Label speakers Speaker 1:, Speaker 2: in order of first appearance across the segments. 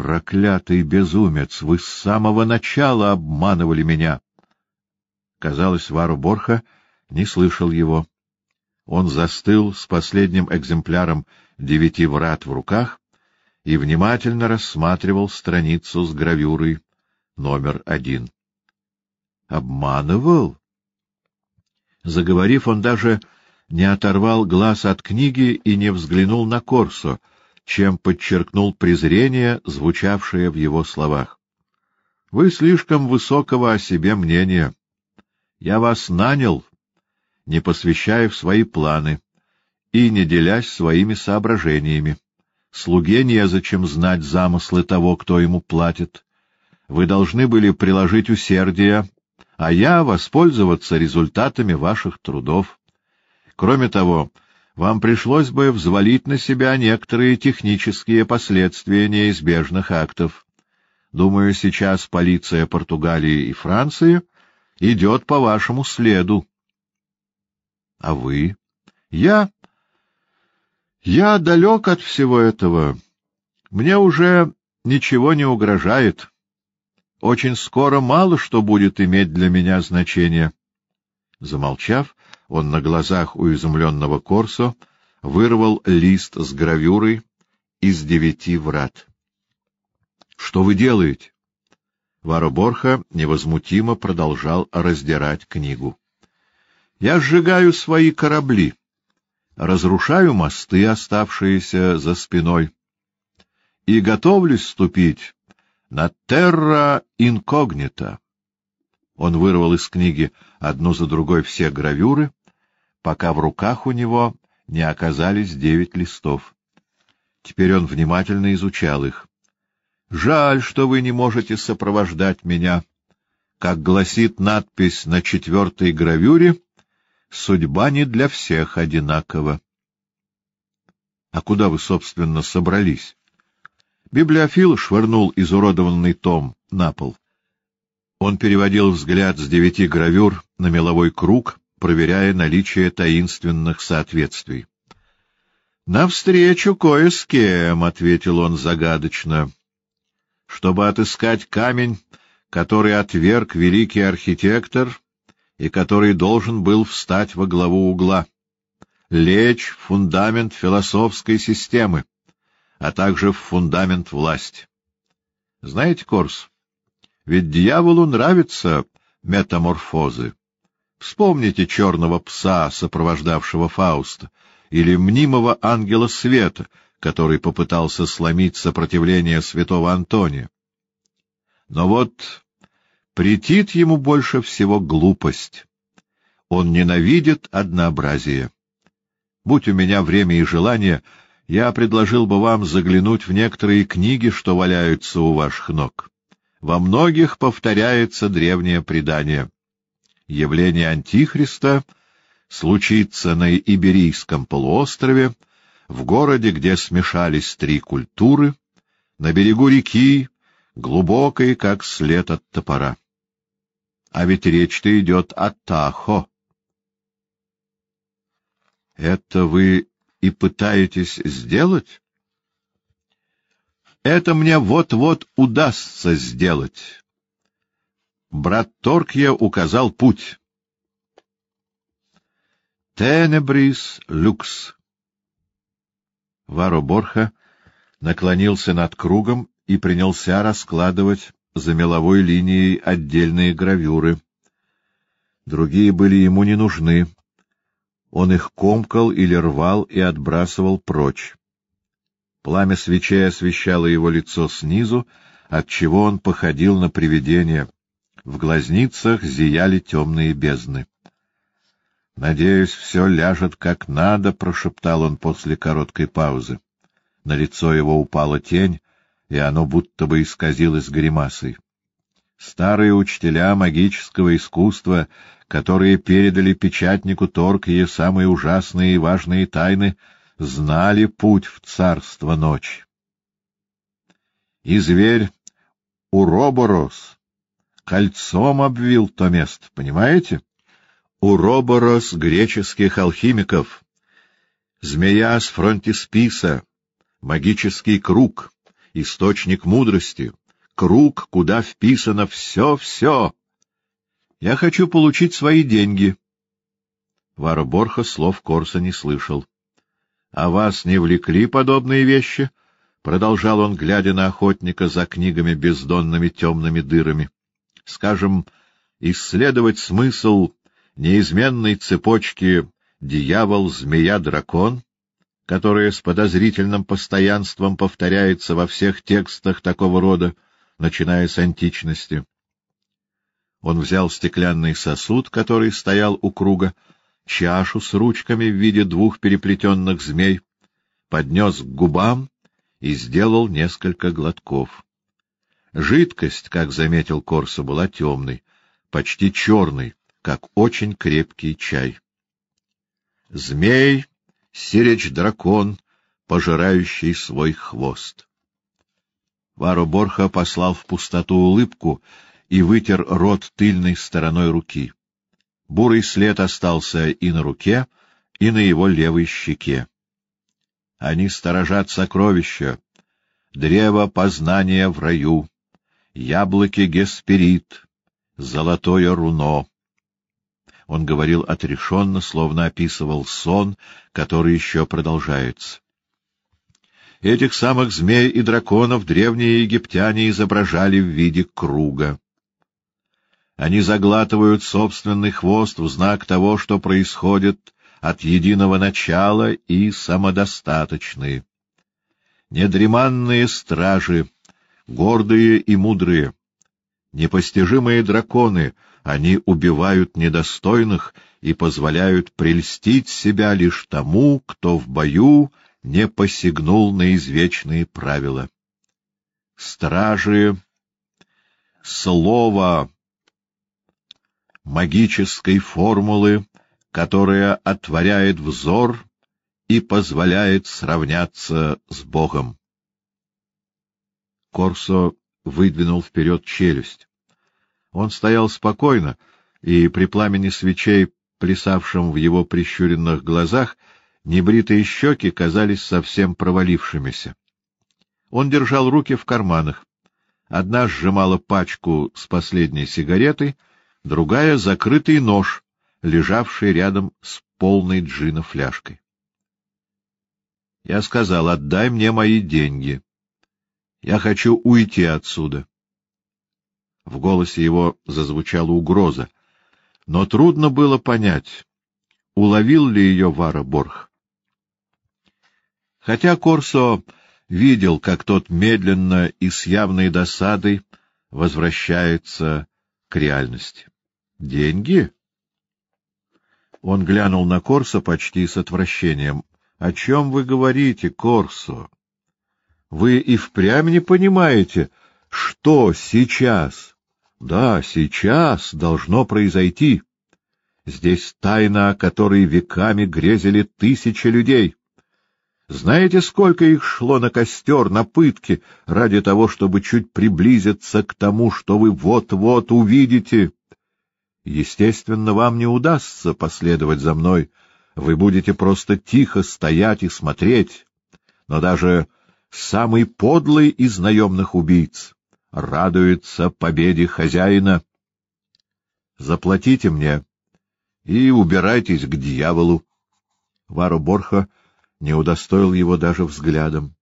Speaker 1: Проклятый безумец! Вы с самого начала обманывали меня! Казалось, Вару Борха не слышал его. Он застыл с последним экземпляром девяти врат в руках и внимательно рассматривал страницу с гравюрой номер один. Обманывал? Заговорив, он даже не оторвал глаз от книги и не взглянул на Корсо, чем подчеркнул презрение, звучавшее в его словах. — Вы слишком высокого о себе мнения. Я вас нанял, не посвящая в свои планы и не делясь своими соображениями. Слуге незачем знать замыслы того, кто ему платит. Вы должны были приложить усердие, а я воспользоваться результатами ваших трудов. Кроме того, вам пришлось бы взвалить на себя некоторые технические последствия неизбежных актов. Думаю, сейчас полиция Португалии и Франции идет по вашему следу. — А вы? — Я... Я далек от всего этого. Мне уже ничего не угрожает. Очень скоро мало что будет иметь для меня значение. Замолчав, он на глазах у изумленного Корсо вырвал лист с гравюрой из девяти врат. — Что вы делаете? Вароборха невозмутимо продолжал раздирать книгу. — Я сжигаю свои корабли, разрушаю мосты, оставшиеся за спиной, и готовлюсь ступить на терра инкогнита. Он вырвал из книги одну за другой все гравюры, пока в руках у него не оказались девять листов. Теперь он внимательно изучал их. «Жаль, что вы не можете сопровождать меня. Как гласит надпись на четвертой гравюре, судьба не для всех одинакова». «А куда вы, собственно, собрались?» Библиофил швырнул изуродованный том на пол. Он переводил взгляд с девяти гравюр на меловой круг, проверяя наличие таинственных соответствий. — Навстречу кое с кем, — ответил он загадочно, — чтобы отыскать камень, который отверг великий архитектор и который должен был встать во главу угла, лечь в фундамент философской системы, а также в фундамент власти. Знаете, Корс, ведь дьяволу нравятся метаморфозы. Вспомните черного пса, сопровождавшего Фауста, или мнимого ангела света, который попытался сломить сопротивление святого Антония. Но вот претит ему больше всего глупость. Он ненавидит однообразие. Будь у меня время и желание, я предложил бы вам заглянуть в некоторые книги, что валяются у ваших ног. Во многих повторяется древнее предание. Явление Антихриста случится на Иберийском полуострове, в городе, где смешались три культуры, на берегу реки, глубокой, как след от топора. А ведь речь-то идет о Тахо. — Это вы и пытаетесь сделать? Это мне вот-вот удастся сделать. Брат Торкья указал путь. Тенебрис люкс. Варо Борха наклонился над кругом и принялся раскладывать за меловой линией отдельные гравюры. Другие были ему не нужны. Он их комкал или рвал и отбрасывал прочь. Пламя свечей освещало его лицо снизу, отчего он походил на привидение. В глазницах зияли темные бездны. — Надеюсь, все ляжет как надо, — прошептал он после короткой паузы. На лицо его упала тень, и оно будто бы исказилось гримасой. Старые учителя магического искусства, которые передали печатнику Торкие самые ужасные и важные тайны, — знали путь в царство ночи. И зверь Уроборос кольцом обвил то место, понимаете? Уроборос греческих алхимиков, змея с фронтисписа, магический круг, источник мудрости, круг, куда вписано все-все. Я хочу получить свои деньги. Вара Борха слов Корса не слышал. — А вас не влекли подобные вещи? — продолжал он, глядя на охотника за книгами бездонными темными дырами. — Скажем, исследовать смысл неизменной цепочки «дьявол-змея-дракон», которая с подозрительным постоянством повторяется во всех текстах такого рода, начиная с античности. Он взял стеклянный сосуд, который стоял у круга, чашу с ручками в виде двух переплетенных змей, поднес к губам и сделал несколько глотков. Жидкость, как заметил Корсо, была темной, почти черной, как очень крепкий чай. Змей, сиреч-дракон, пожирающий свой хвост. Варо Борха послал в пустоту улыбку и вытер рот тыльной стороной руки. Бурый след остался и на руке, и на его левой щеке. Они сторожат сокровища, древо познания в раю, яблоки Гесперид, золотое руно. Он говорил отрешенно, словно описывал сон, который еще продолжается. Этих самых змей и драконов древние египтяне изображали в виде круга. Они заглатывают собственный хвост в знак того, что происходит от единого начала и самодостаточные. Недреманные стражи, гордые и мудрые, непостижимые драконы, они убивают недостойных и позволяют прельстить себя лишь тому, кто в бою не посягнул на извечные правила. Стражи, слово магической формулы, которая отворяет взор и позволяет сравняться с Богом. Корсо выдвинул вперед челюсть. Он стоял спокойно, и при пламени свечей, плясавшем в его прищуренных глазах, небритые щеки казались совсем провалившимися. Он держал руки в карманах. Одна сжимала пачку с последней сигаретой, другая — закрытый нож, лежавший рядом с полной джина фляжкой. Я сказал, отдай мне мои деньги. Я хочу уйти отсюда. В голосе его зазвучала угроза, но трудно было понять, уловил ли ее Вара Борх. Хотя Корсо видел, как тот медленно и с явной досадой возвращается к реальности. Деньги? Он глянул на Корсо почти с отвращением. — О чем вы говорите, Корсо? Вы и впрямь не понимаете, что сейчас? Да, сейчас должно произойти. Здесь тайна, о которой веками грезили тысячи людей. Знаете, сколько их шло на костер, на пытки, ради того, чтобы чуть приблизиться к тому, что вы вот-вот увидите? Естественно, вам не удастся последовать за мной. Вы будете просто тихо стоять и смотреть. Но даже самый подлый из наемных убийц радуется победе хозяина. Заплатите мне и убирайтесь к дьяволу. Вару Борха не удостоил его даже взглядом.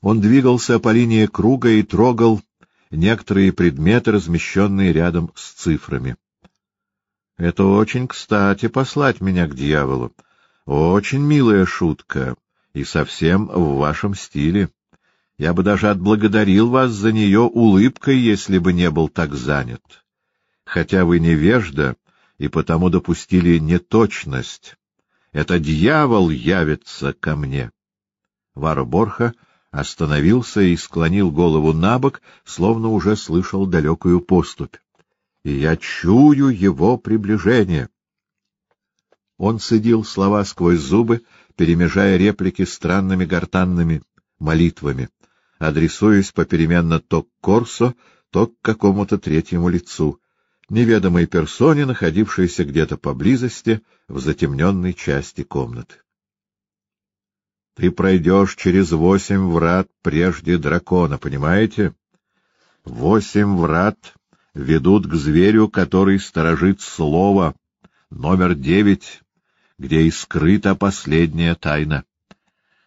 Speaker 1: Он двигался по линии круга и трогал некоторые предметы, размещенные рядом с цифрами. — Это очень кстати послать меня к дьяволу. Очень милая шутка, и совсем в вашем стиле. Я бы даже отблагодарил вас за нее улыбкой, если бы не был так занят. Хотя вы невежда и потому допустили неточность. Это дьявол явится ко мне. Вара Борха остановился и склонил голову на бок, словно уже слышал далекую поступь. И я чую его приближение. Он цедил слова сквозь зубы, перемежая реплики странными гортанными молитвами, адресуясь попеременно то к Корсо, то к какому-то третьему лицу, неведомой персоне, находившейся где-то поблизости в затемненной части комнаты. Ты пройдешь через восемь врат прежде дракона, понимаете? Восемь врат ведут к зверю, который сторожит слово, номер девять, где и скрыта последняя тайна.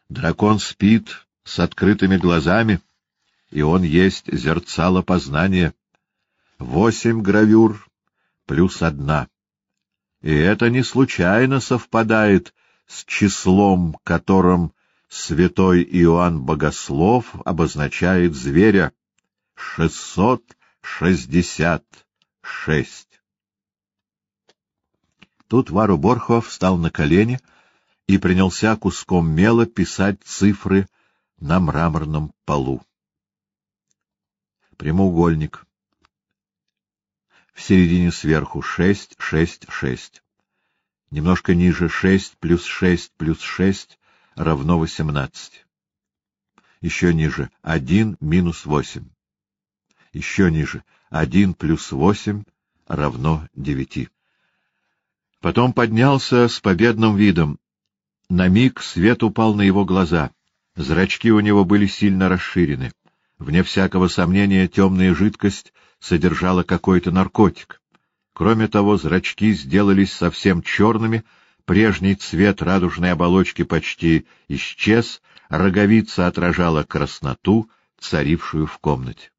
Speaker 1: Дракон спит с открытыми глазами, и он есть зерцало познания. Восемь гравюр плюс одна. И это не случайно совпадает с числом, которым святой Иоанн Богослов обозначает зверя — шестьсот шестьдесят шесть. Тут Вару Борхо встал на колени и принялся куском мела писать цифры на мраморном полу. Прямоугольник. В середине сверху шесть, шесть, шесть. Немножко ниже шесть плюс шесть плюс шесть равно восемнадцать. Еще ниже один минус восемь. Еще ниже один плюс восемь равно девяти. Потом поднялся с победным видом. На миг свет упал на его глаза. Зрачки у него были сильно расширены. Вне всякого сомнения, темная жидкость содержала какой-то наркотик. Кроме того, зрачки сделались совсем черными, прежний цвет радужной оболочки почти исчез, роговица отражала красноту, царившую в комнате.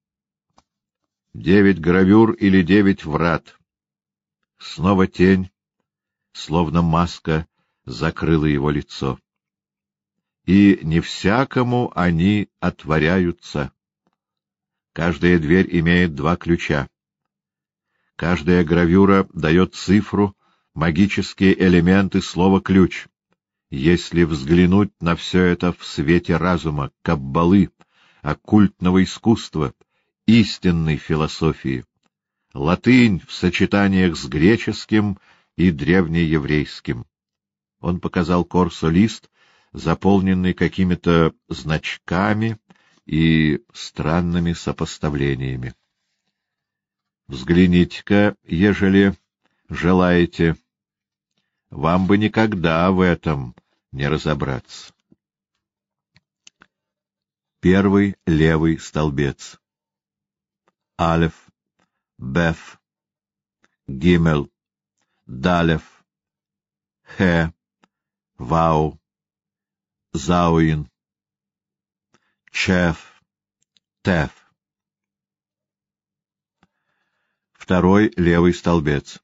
Speaker 1: Девять гравюр или девять врат. Снова тень, словно маска, закрыла его лицо. И не всякому они отворяются. Каждая дверь имеет два ключа. Каждая гравюра дает цифру, магические элементы слова «ключ». Если взглянуть на все это в свете разума, каббалы, оккультного искусства, истинной философии, латынь в сочетаниях с греческим и древнееврейским. Он показал Корсо лист, заполненный какими-то значками и странными сопоставлениями. Взгляните-ка, ежели желаете. Вам бы никогда в этом не разобраться. Первый левый столбец. Алеф, Беф, Гимел, Далев, Хе, Вау, Зауин, Чеф, Теф. Второй левый столбец.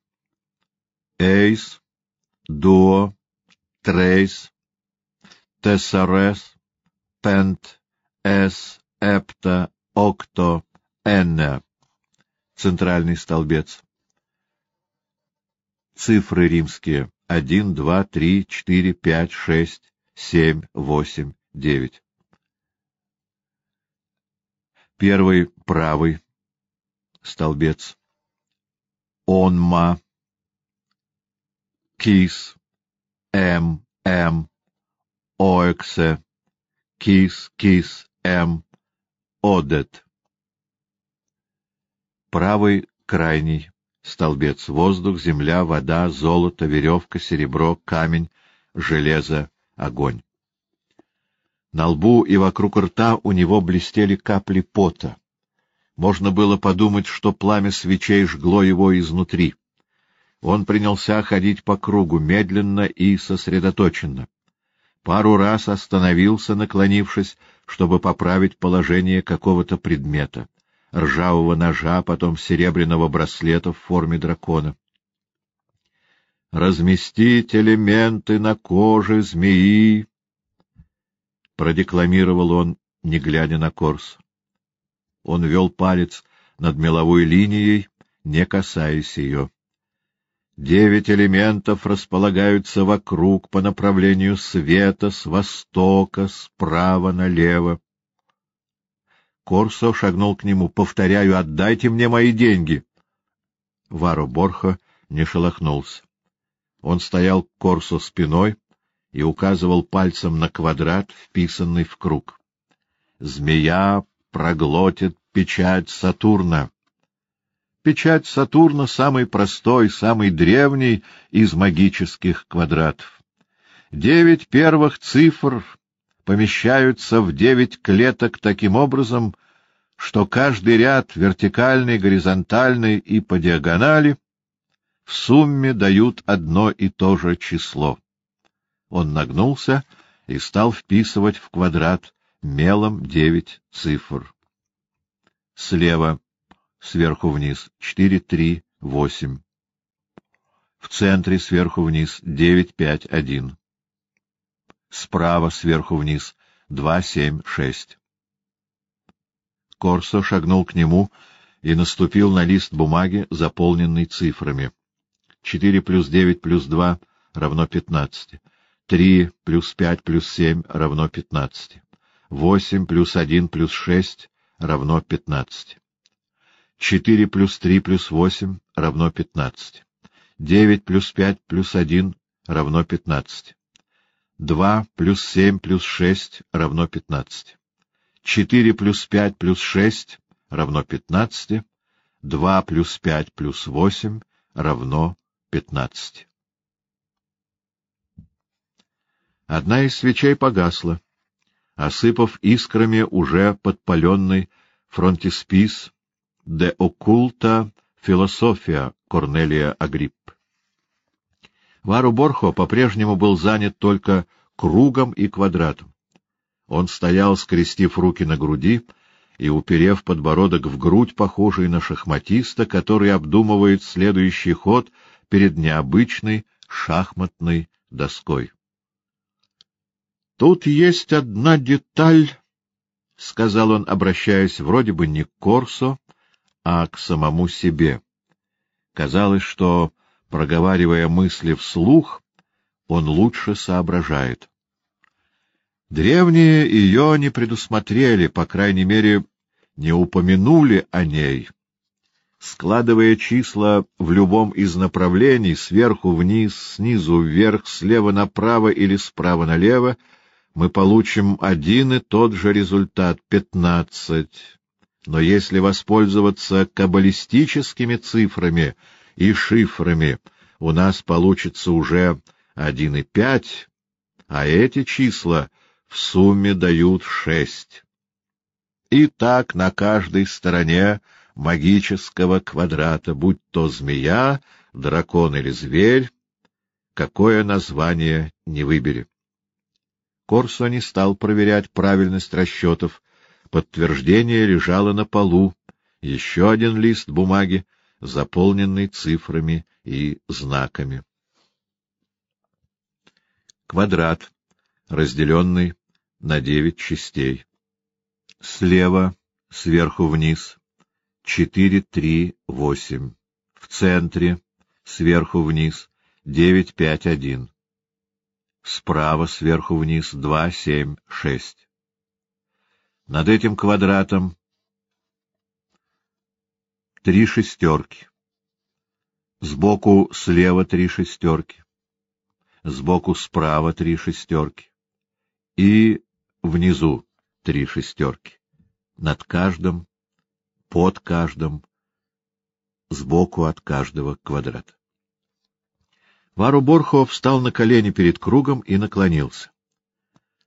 Speaker 1: Эйс, Дуо, Трейс, Тессарес, Пент, Эс, Эпта, Окто, Энне. Центральный столбец. Цифры римские. Один, два, три, четыре, пять, шесть, семь, восемь, девять. Первый правый столбец. Онма. Кис. М. М. Оэксе. Кис. Кис. М. Одет. Правый крайний. Столбец. Воздух, земля, вода, золото, веревка, серебро, камень, железо, огонь. На лбу и вокруг рта у него блестели капли пота. Можно было подумать, что пламя свечей жгло его изнутри. Он принялся ходить по кругу, медленно и сосредоточенно. Пару раз остановился, наклонившись, чтобы поправить положение какого-то предмета — ржавого ножа, потом серебряного браслета в форме дракона. «Разместить элементы на коже змеи», — продекламировал он, не глядя на Корс. Он вел палец над меловой линией, не касаясь ее. Девять элементов располагаются вокруг по направлению света с востока, справа налево. Корсо шагнул к нему. — Повторяю, отдайте мне мои деньги. Варо Борхо не шелохнулся. Он стоял к Корсо спиной и указывал пальцем на квадрат, вписанный в круг. Змея проглотит печать Сатурна. Печать Сатурна — самый простой, самый древний из магических квадратов. Девять первых цифр помещаются в девять клеток таким образом, что каждый ряд, вертикальный, горизонтальный и по диагонали, в сумме дают одно и то же число. Он нагнулся и стал вписывать в квадрат мелом девять цифр. Слева, сверху вниз, четыре, три, восемь. В центре сверху вниз девять, пять, один. Справа сверху вниз два, семь, шесть. Корсо шагнул к нему и наступил на лист бумаги, заполненный цифрами. Четыре плюс девять плюс два равно пятнадцати. Три плюс пять плюс семь равно пятнадцати. Восемь плюс один плюс шесть равно пятнадцати. Четыре плюс три плюс восемь равно пятнадцати. Девять плюс пять плюс один равно пятнадцати. Два плюс семь плюс шесть равно пятнадцати. Четыре плюс пять плюс шесть равно пятнадцати. Два плюс пять плюс восемь равно пятнадцати. Одна из свечей погасла, осыпав искрами уже подпаленный фронтиспис «De occulta философия» Корнелия Агрипп. Вару Борхо по-прежнему был занят только кругом и квадратом. Он стоял, скрестив руки на груди и уперев подбородок в грудь, похожий на шахматиста, который обдумывает следующий ход перед необычной шахматной доской. — Тут есть одна деталь, — сказал он, обращаясь вроде бы не к Корсо, а к самому себе. Казалось, что, проговаривая мысли вслух, он лучше соображает. Древние ее не предусмотрели, по крайней мере, не упомянули о ней. Складывая числа в любом из направлений, сверху вниз, снизу вверх, слева направо или справа налево, мы получим один и тот же результат — пятнадцать. Но если воспользоваться каббалистическими цифрами и шифрами, у нас получится уже один и пять, а эти числа — в сумме дают шесть. И так на каждой стороне магического квадрата, будь то змея, дракон или зверь, какое название не выбери. Корсо не стал проверять правильность расчетов. Подтверждение лежало на полу, еще один лист бумаги, заполненный цифрами и знаками. Квадрат, разделенный на девять частей. Слева, сверху вниз, четыре, три, восемь. В центре, сверху вниз, девять, пять, один. Справа, сверху вниз, два, семь, шесть. Над этим квадратом три шестерки. Сбоку слева три шестерки. Сбоку справа три шестерки. И внизу три шестерки, над каждым, под каждым, сбоку от каждого квадрата. Вару Борхо встал на колени перед кругом и наклонился.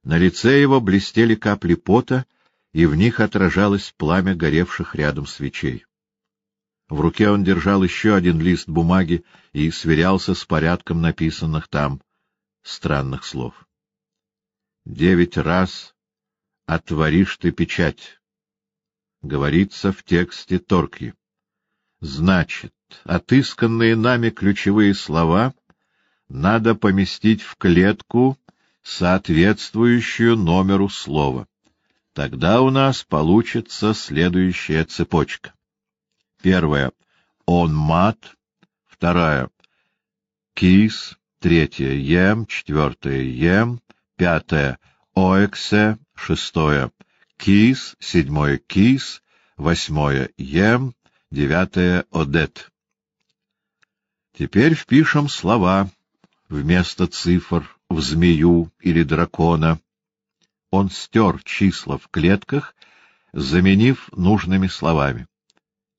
Speaker 1: На лице его блестели капли пота, и в них отражалось пламя горевших рядом свечей. В руке он держал еще один лист бумаги и сверялся с порядком написанных там странных слов девять раз отворишь ты печать. Говорится в тексте Торки. Значит, отысканные нами ключевые слова надо поместить в клетку, соответствующую номеру слова. Тогда у нас получится следующая цепочка. Первая — он мат, вторая — кис, третья — ем, четвертая — ем, пятое — Оэксе, шестое — Кис, седьмое — Кис, восьмое — Ем, девятое — Одет. Теперь впишем слова вместо цифр в змею или дракона. Он стер числа в клетках, заменив нужными словами.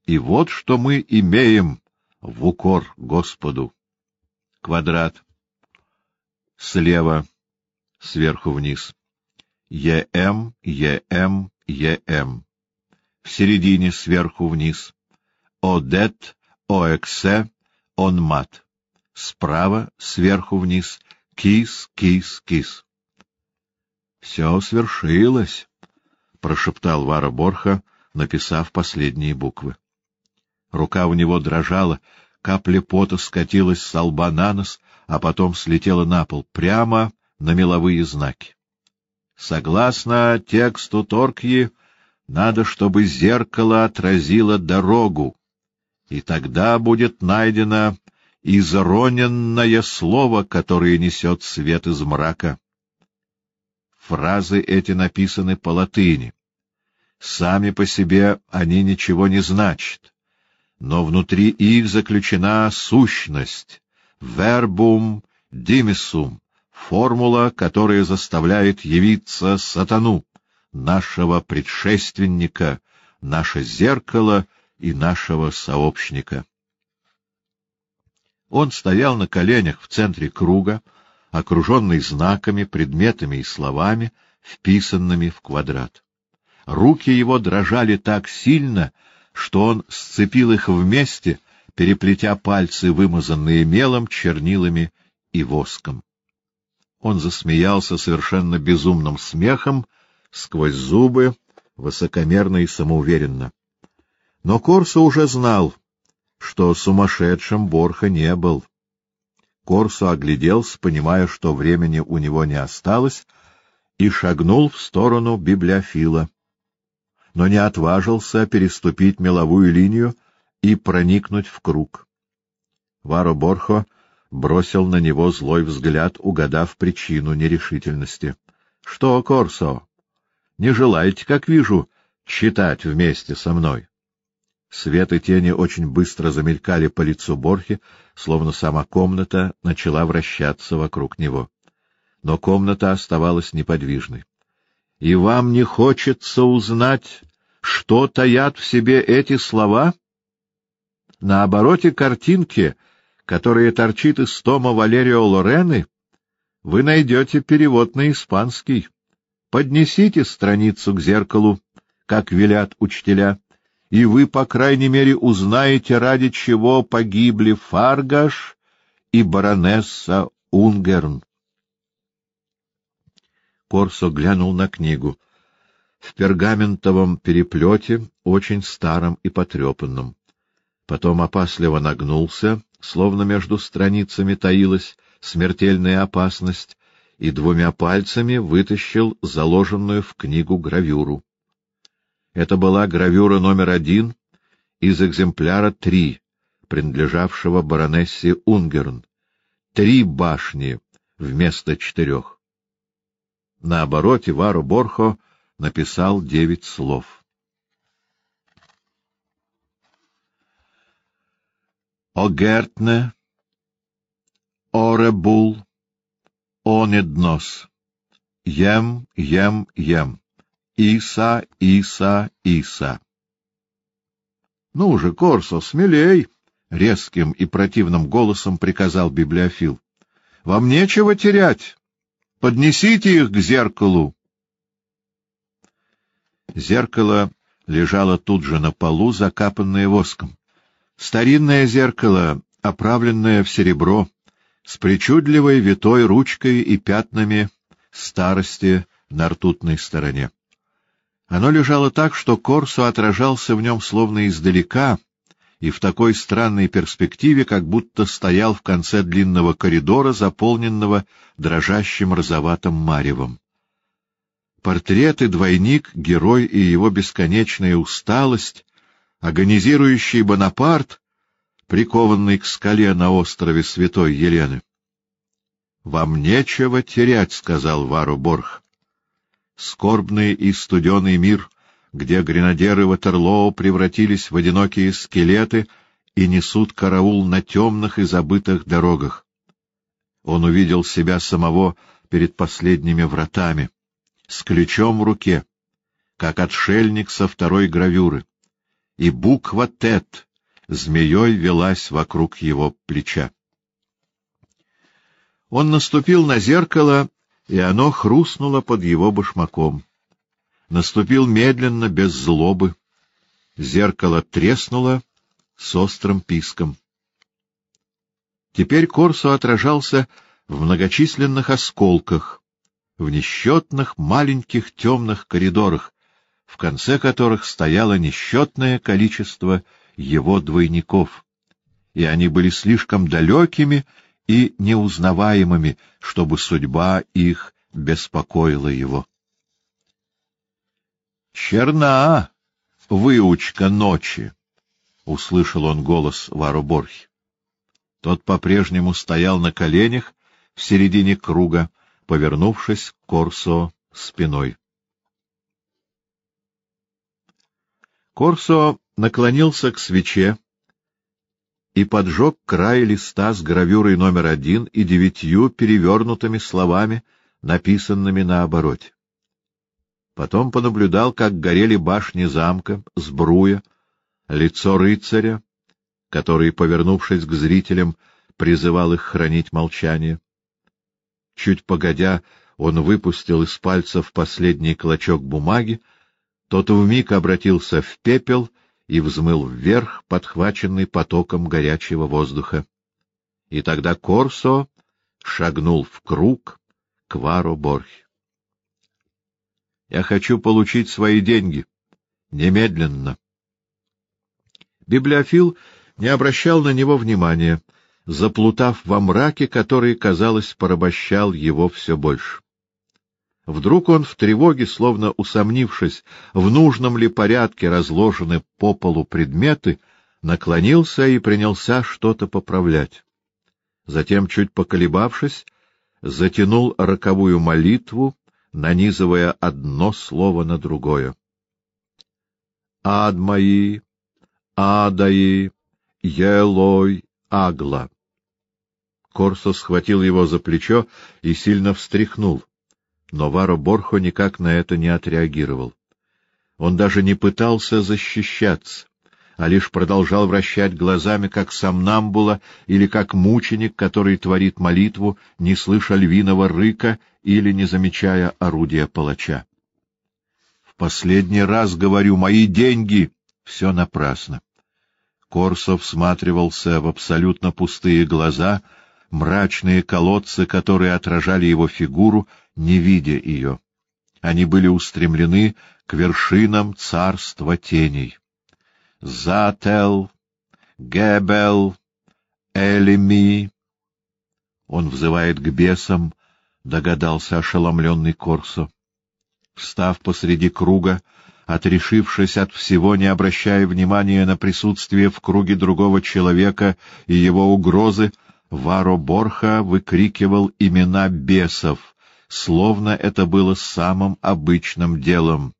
Speaker 1: И вот что мы имеем в укор Господу. Квадрат. Слева сверху вниз. ЕМ, ЕМ, ЕМ. В середине сверху вниз. ОДЕТ, ОЭКСЕ, ОНМАТ. Справа сверху вниз. Кис, кис, кис. — Все свершилось, — прошептал Вара Борха, написав последние буквы. Рука у него дрожала, капля пота скатилась с лба на нос, а потом слетела на пол, прямо на меловые знаки. Согласно тексту Торкьи, надо, чтобы зеркало отразило дорогу, и тогда будет найдено изроненное слово, которое несет свет из мрака. Фразы эти написаны по латыни. Сами по себе они ничего не значат, но внутри их заключена сущность, вербум димисум, формула, которая заставляет явиться сатану, нашего предшественника, наше зеркало и нашего сообщника. Он стоял на коленях в центре круга, окруженный знаками, предметами и словами, вписанными в квадрат. Руки его дрожали так сильно, что он сцепил их вместе, переплетя пальцы, вымазанные мелом, чернилами и воском. Он засмеялся совершенно безумным смехом, сквозь зубы, высокомерно и самоуверенно. Но Корсо уже знал, что сумасшедшим Борха не был. Корсо огляделся, понимая, что времени у него не осталось, и шагнул в сторону библиофила, но не отважился переступить меловую линию и проникнуть в круг. Варо Борхо бросил на него злой взгляд, угадав причину нерешительности. — Что, Корсо, не желаете, как вижу, читать вместе со мной? Свет и тени очень быстро замелькали по лицу Борхи, словно сама комната начала вращаться вокруг него. Но комната оставалась неподвижной. — И вам не хочется узнать, что таят в себе эти слова? На обороте картинки — которая торчит из тома Валерио Лорены, вы найдете перевод на испанский. Поднесите страницу к зеркалу, как велят учителя, и вы, по крайней мере, узнаете, ради чего погибли Фаргаш и баронесса Унгерн. Корсо глянул на книгу. В пергаментовом переплете, очень старом и потрепанном. Потом опасливо нагнулся словно между страницами таилась смертельная опасность, и двумя пальцами вытащил заложенную в книгу гравюру. Это была гравюра номер один из экземпляра три, принадлежавшего баронессе Унгерн. Три башни вместо четырех. На обороте Вару Борхо написал девять слов. Огертне, Оребул, Онеднос, Ем, Ем, Ем, Иса, Иса, Иса. — Ну же, Корсо, смелей! — резким и противным голосом приказал библиофил. — Вам нечего терять. Поднесите их к зеркалу. Зеркало лежало тут же на полу, закапанное воском. Старинное зеркало, оправленное в серебро, с причудливой витой ручкой и пятнами старости на ртутной стороне. Оно лежало так, что Корсо отражался в нем словно издалека и в такой странной перспективе, как будто стоял в конце длинного коридора, заполненного дрожащим розоватым маревом. Портреты, двойник, герой и его бесконечная усталость агонизирующий Бонапарт, прикованный к скале на острове Святой Елены. — Вам нечего терять, — сказал Вару Борх. Скорбный и студеный мир, где гренадеры Ватерлоу превратились в одинокие скелеты и несут караул на темных и забытых дорогах. Он увидел себя самого перед последними вратами, с ключом в руке, как отшельник со второй гравюры и буква «Тет» змеей велась вокруг его плеча. Он наступил на зеркало и оно хрустнуло под его башмаком. Наступил медленно, без злобы. Зеркало треснуло с острым писком. Теперь Корсо отражался в многочисленных осколках, в несчетных маленьких темных коридорах, в конце которых стояло несчетное количество его двойников, и они были слишком далекими и неузнаваемыми, чтобы судьба их беспокоила его. «Черна выучка ночи!» — услышал он голос Варуборхи. Тот по-прежнему стоял на коленях в середине круга, повернувшись к Корсо спиной. Корсо наклонился к свече и поджег край листа с гравюрой номер один и девятью перевернутыми словами, написанными на обороте. Потом понаблюдал, как горели башни замка, сбруя, лицо рыцаря, который, повернувшись к зрителям, призывал их хранить молчание. Чуть погодя, он выпустил из пальцев последний клочок бумаги, тот вмиг обратился в пепел и взмыл вверх, подхваченный потоком горячего воздуха. И тогда Корсо шагнул в круг к Варо Борхе. — Я хочу получить свои деньги. Немедленно. Библиофил не обращал на него внимания, заплутав во мраке, который, казалось, порабощал его все больше. Вдруг он в тревоге, словно усомнившись, в нужном ли порядке разложены по полу предметы, наклонился и принялся что-то поправлять. Затем, чуть поколебавшись, затянул роковую молитву, нанизывая одно слово на другое. «Ад мои, адаи, елой, агла». Корсо схватил его за плечо и сильно встряхнул но Варо Борхо никак на это не отреагировал. Он даже не пытался защищаться, а лишь продолжал вращать глазами, как сомнамбула или как мученик, который творит молитву, не слыша львиного рыка или не замечая орудия палача. В последний раз говорю, мои деньги — все напрасно. Корсов всматривался в абсолютно пустые глаза, мрачные колодцы, которые отражали его фигуру, не видя ее. Они были устремлены к вершинам царства теней. Зател, Гебел, Элеми. Он взывает к бесам, догадался ошеломленный Корсо. Встав посреди круга, отрешившись от всего, не обращая внимания на присутствие в круге другого человека и его угрозы, Варо Борха выкрикивал имена бесов, словно это было самым обычным делом.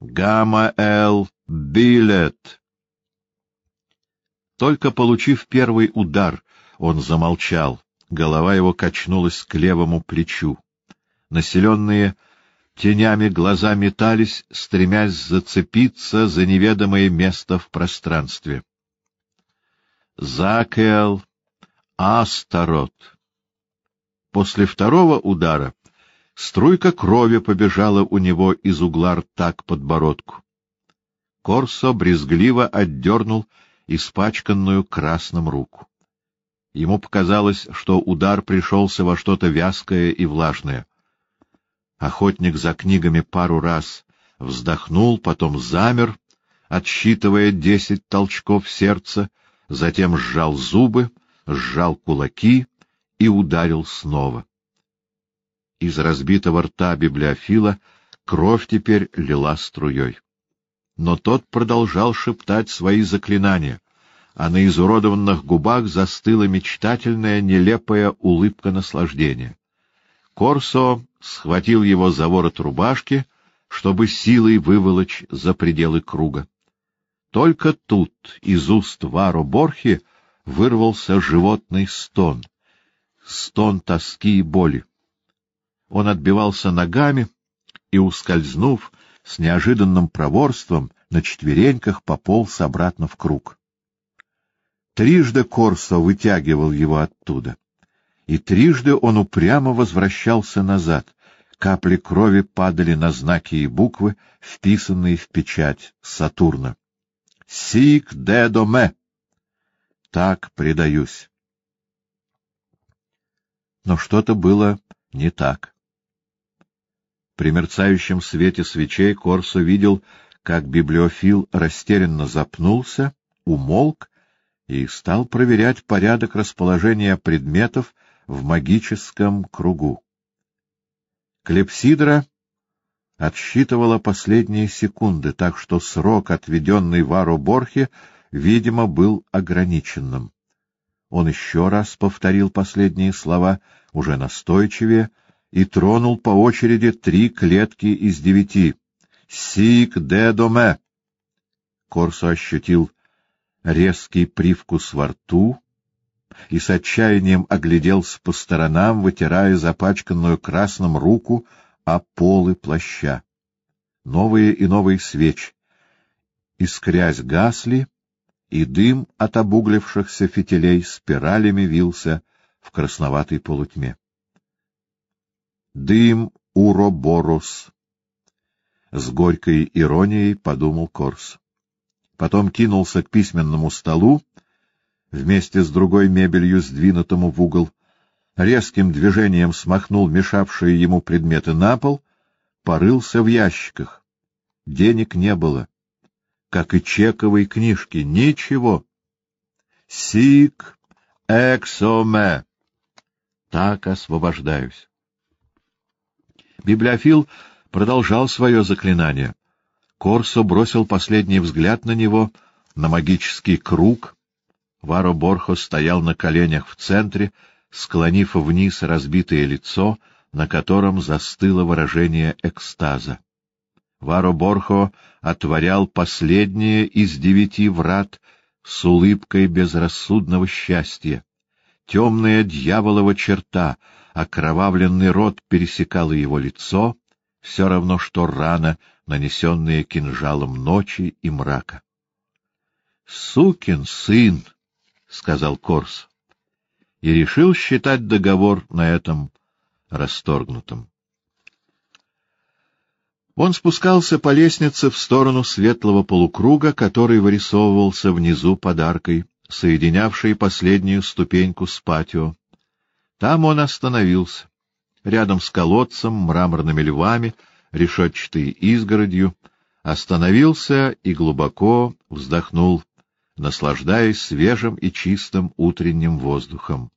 Speaker 1: «Гамма-эл билет!» Только получив первый удар, он замолчал, голова его качнулась к левому плечу. Населенные тенями глаза метались, стремясь зацепиться за неведомое место в пространстве. «Закел Астарот!» После второго удара струйка крови побежала у него из угла рта к подбородку. Корсо брезгливо отдернул испачканную красным руку. Ему показалось, что удар пришелся во что-то вязкое и влажное. Охотник за книгами пару раз вздохнул, потом замер, отсчитывая десять толчков сердца, затем сжал зубы, сжал кулаки и ударил снова. Из разбитого рта библиофила кровь теперь лила струей. Но тот продолжал шептать свои заклинания, а на изуродованных губах застыла мечтательная, нелепая улыбка наслаждения. Корсо схватил его за ворот рубашки, чтобы силой выволочь за пределы круга. Только тут из уст Варо Борхи вырвался животный стон — стон тоски и боли. Он отбивался ногами и, ускользнув с неожиданным проворством, на четвереньках пополз обратно в круг. Трижды Корсо вытягивал его оттуда, и трижды он упрямо возвращался назад. Капли крови падали на знаки и буквы, вписанные в печать Сатурна. «Сик де доме!» «Так предаюсь». Но что-то было не так. При мерцающем свете свечей Корсо видел, как библиофил растерянно запнулся, умолк и стал проверять порядок расположения предметов в магическом кругу. Клепсидра отсчитывала последние секунды, так что срок, отведенный Вару Борхе, видимо, был ограниченным. Он еще раз повторил последние слова, уже настойчивее, и тронул по очереди три клетки из девяти. «Сик де доме!» Корсо ощутил резкий привкус во рту и с отчаянием огляделся по сторонам, вытирая запачканную красным руку о полы плаща. Новые и новые свечи, искрясь гасли, и дым от обуглившихся фитилей спиралями вился в красноватой полутьме. Дым Уроборус. С горькой иронией подумал Корс. Потом кинулся к письменному столу, вместе с другой мебелью, сдвинутому в угол, резким движением смахнул мешавшие ему предметы на пол, порылся в ящиках. Денег не было как и чековой книжки. Ничего. Сик эксоме. Так освобождаюсь. Библиофил продолжал свое заклинание. Корсо бросил последний взгляд на него, на магический круг. Варо Борхо стоял на коленях в центре, склонив вниз разбитое лицо, на котором застыло выражение экстаза. Варо Борхо отворял последнее из девяти врат с улыбкой безрассудного счастья. Темная дьяволова черта, окровавленный рот пересекала его лицо, все равно что рана, нанесенная кинжалом ночи и мрака. — Сукин сын! — сказал Корс, и решил считать договор на этом расторгнутым. Он спускался по лестнице в сторону светлого полукруга, который вырисовывался внизу подаркой, соединявшей последнюю ступеньку с патио. Там он остановился, рядом с колодцем, мраморными львами, решетчатой изгородью, остановился и глубоко вздохнул, наслаждаясь свежим и чистым утренним воздухом.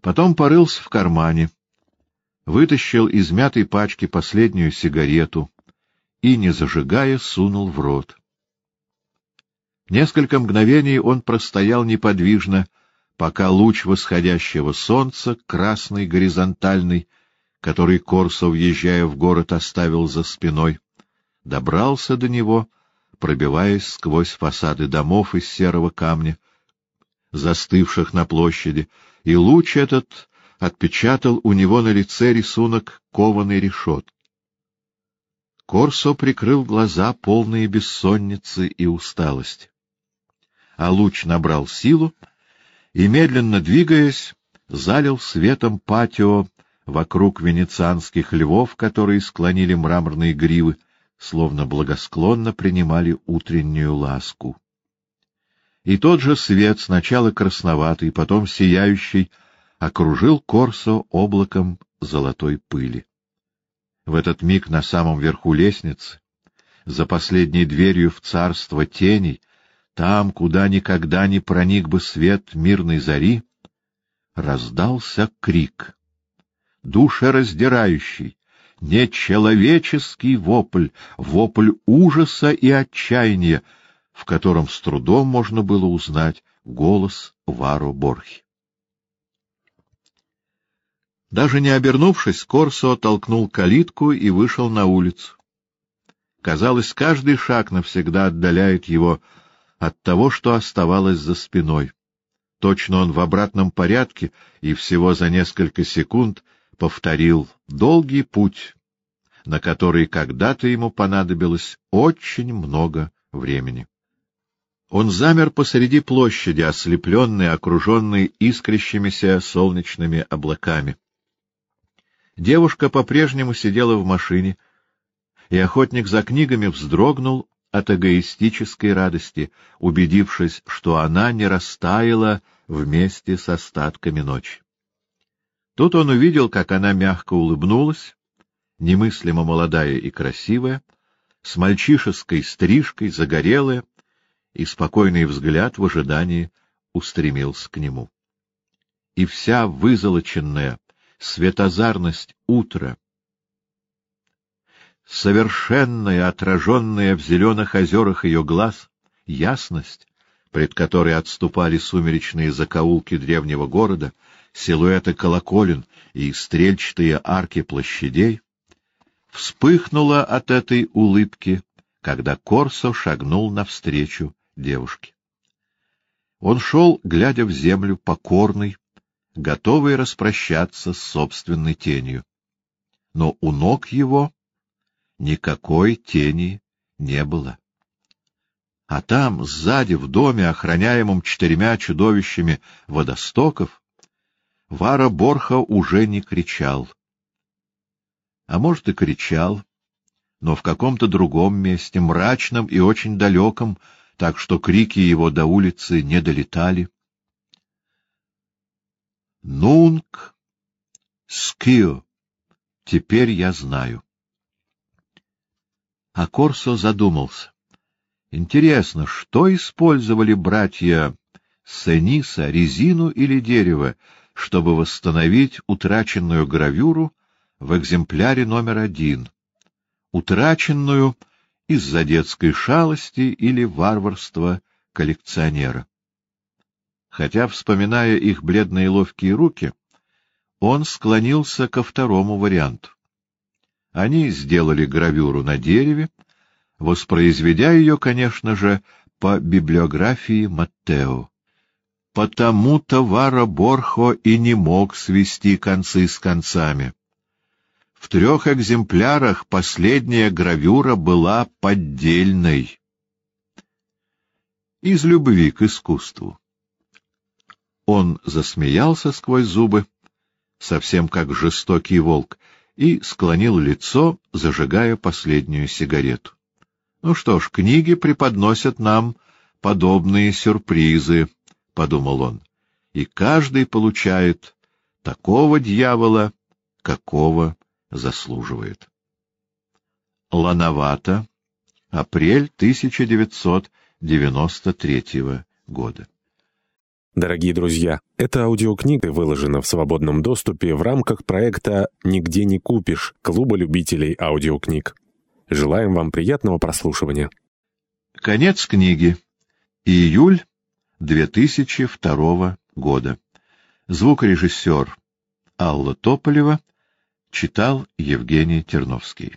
Speaker 1: Потом порылся в кармане — вытащил из мятой пачки последнюю сигарету и, не зажигая, сунул в рот. Несколько мгновений он простоял неподвижно, пока луч восходящего солнца, красный, горизонтальный, который Корсо, въезжая в город, оставил за спиной, добрался до него, пробиваясь сквозь фасады домов из серого камня, застывших на площади, и луч этот отпечатал у него на лице рисунок кованой решет. Корсо прикрыл глаза, полные бессонницы и усталости. А луч набрал силу и, медленно двигаясь, залил светом патио вокруг венецианских львов, которые склонили мраморные гривы, словно благосклонно принимали утреннюю ласку. И тот же свет, сначала красноватый, потом сияющий, окружил Корсо облаком золотой пыли. В этот миг на самом верху лестницы, за последней дверью в царство теней, там, куда никогда не проник бы свет мирной зари, раздался крик. Душераздирающий, нечеловеческий вопль, вопль ужаса и отчаяния, в котором с трудом можно было узнать голос Варо Борхи. Даже не обернувшись, Корсо толкнул калитку и вышел на улицу. Казалось, каждый шаг навсегда отдаляет его от того, что оставалось за спиной. Точно он в обратном порядке и всего за несколько секунд повторил долгий путь, на который когда-то ему понадобилось очень много времени. Он замер посреди площади, ослепленный, окруженный искрящимися солнечными облаками. Девушка по-прежнему сидела в машине, и охотник за книгами вздрогнул от эгоистической радости, убедившись, что она не растаяла вместе с остатками ночи. Тут он увидел, как она мягко улыбнулась, немыслимо молодая и красивая, с мальчишеской стрижкой, загорелая, и спокойный взгляд в ожидании устремился к нему. И вся вызолоченная светозарность утра, совершенная, отраженная в зеленых озерах ее глаз, ясность, пред которой отступали сумеречные закоулки древнего города, силуэты колоколен и стрельчатые арки площадей, вспыхнула от этой улыбки, когда Корсо шагнул навстречу девушке. Он шел, глядя в землю, покорный, готовый распрощаться с собственной тенью. Но у ног его никакой тени не было. А там, сзади, в доме, охраняемом четырьмя чудовищами водостоков, Вара Борха уже не кричал. А может, и кричал, но в каком-то другом месте, мрачном и очень далеком, так что крики его до улицы не долетали. Нунг скио. Теперь я знаю. А Корсо задумался. Интересно, что использовали братья Сениса, резину или дерево, чтобы восстановить утраченную гравюру в экземпляре номер один, утраченную из-за детской шалости или варварства коллекционера хотя, вспоминая их бледные ловкие руки, он склонился ко второму варианту. Они сделали гравюру на дереве, воспроизведя ее, конечно же, по библиографии Маттео. Потому-то Вара Борхо и не мог свести концы с концами. В трех экземплярах последняя гравюра была поддельной. Из любви к искусству. Он засмеялся сквозь зубы, совсем как жестокий волк, и склонил лицо, зажигая последнюю сигарету. Ну что ж, книги преподносят нам подобные сюрпризы, — подумал он, — и каждый получает такого дьявола, какого заслуживает. Лановато. Апрель 1993 года.
Speaker 2: Дорогие друзья, эта аудиокнига выложена в свободном доступе в рамках проекта «Нигде не купишь» Клуба любителей аудиокниг. Желаем вам приятного прослушивания.
Speaker 1: Конец книги. Июль 2002 года. Звукорежиссер Алла Тополева читал Евгений Терновский.